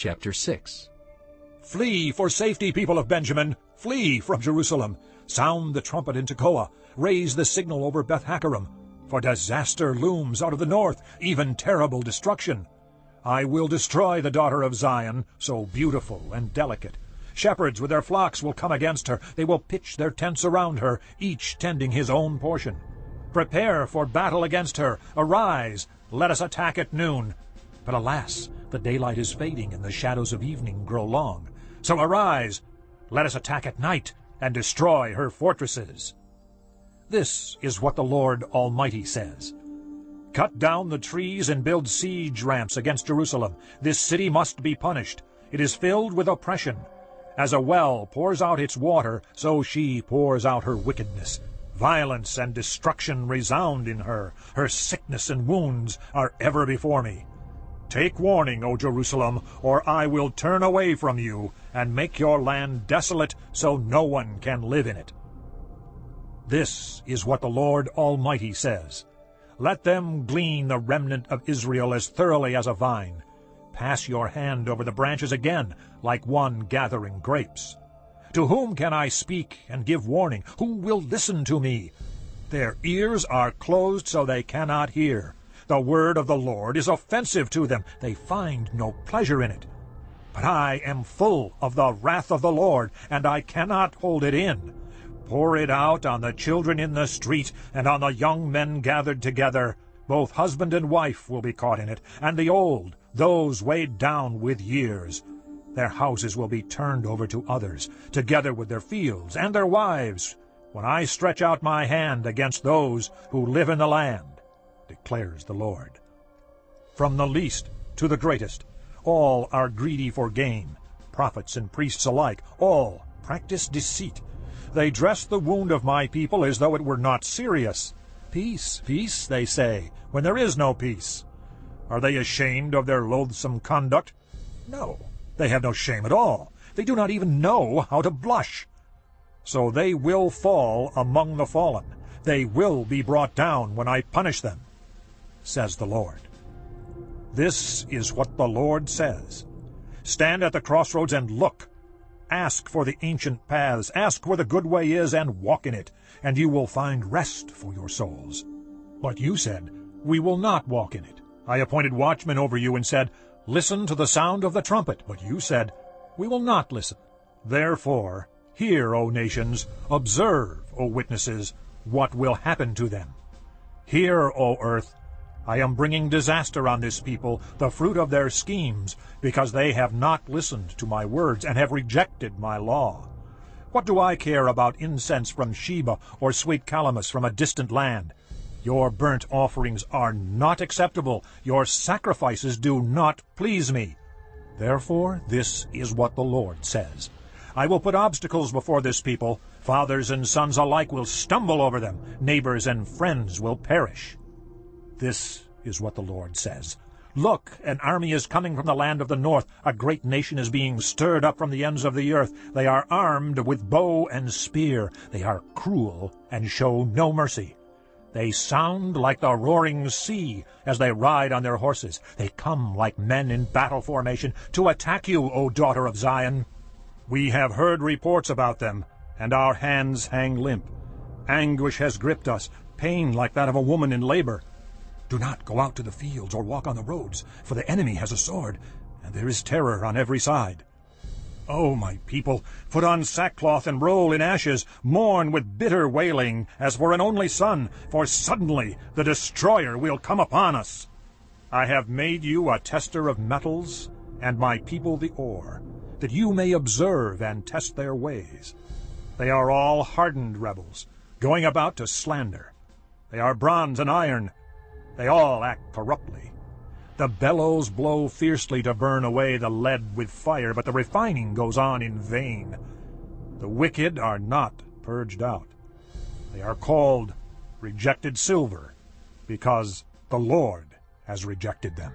Chapter 6 Flee for safety, people of Benjamin! Flee from Jerusalem! Sound the trumpet in Tekoa! Raise the signal over Beth Hakkerem! For disaster looms out of the north, even terrible destruction. I will destroy the daughter of Zion, so beautiful and delicate. Shepherds with their flocks will come against her. They will pitch their tents around her, each tending his own portion. Prepare for battle against her. Arise, let us attack at noon. But alas, the daylight is fading and the shadows of evening grow long. So arise, let us attack at night and destroy her fortresses. This is what the Lord Almighty says. Cut down the trees and build siege ramps against Jerusalem. This city must be punished. It is filled with oppression. As a well pours out its water, so she pours out her wickedness. Violence and destruction resound in her. Her sickness and wounds are ever before me. Take warning, O Jerusalem, or I will turn away from you and make your land desolate so no one can live in it. This is what the Lord Almighty says. Let them glean the remnant of Israel as thoroughly as a vine. Pass your hand over the branches again, like one gathering grapes. To whom can I speak and give warning? Who will listen to me? Their ears are closed so they cannot hear. The word of the Lord is offensive to them. They find no pleasure in it. But I am full of the wrath of the Lord, and I cannot hold it in. Pour it out on the children in the street, and on the young men gathered together. Both husband and wife will be caught in it, and the old, those weighed down with years. Their houses will be turned over to others, together with their fields and their wives, when I stretch out my hand against those who live in the land declares the Lord. From the least to the greatest, all are greedy for gain. Prophets and priests alike, all practice deceit. They dress the wound of my people as though it were not serious. Peace, peace, they say, when there is no peace. Are they ashamed of their loathsome conduct? No, they have no shame at all. They do not even know how to blush. So they will fall among the fallen. They will be brought down when I punish them says the Lord. This is what the Lord says. Stand at the crossroads and look. Ask for the ancient paths, ask where the good way is, and walk in it, and you will find rest for your souls. But you said, We will not walk in it. I appointed watchmen over you and said, Listen to the sound of the trumpet. But you said, We will not listen. Therefore, hear, O nations, observe, O witnesses, what will happen to them. Hear, O earth, I am bringing disaster on this people, the fruit of their schemes, because they have not listened to my words and have rejected my law. What do I care about incense from Sheba or sweet calamus from a distant land? Your burnt offerings are not acceptable. Your sacrifices do not please me. Therefore this is what the Lord says. I will put obstacles before this people. Fathers and sons alike will stumble over them. Neighbors and friends will perish. This is what the Lord says. Look, an army is coming from the land of the north. A great nation is being stirred up from the ends of the earth. They are armed with bow and spear. They are cruel and show no mercy. They sound like the roaring sea as they ride on their horses. They come like men in battle formation to attack you, O daughter of Zion. We have heard reports about them, and our hands hang limp. Anguish has gripped us, pain like that of a woman in labor. Do not go out to the fields or walk on the roads, for the enemy has a sword, and there is terror on every side. O oh, my people, put on sackcloth and roll in ashes, mourn with bitter wailing, as for an only son, for suddenly the destroyer will come upon us. I have made you a tester of metals, and my people the ore, that you may observe and test their ways. They are all hardened rebels, going about to slander. They are bronze and iron, they all act corruptly. The bellows blow fiercely to burn away the lead with fire, but the refining goes on in vain. The wicked are not purged out. They are called rejected silver, because the Lord has rejected them.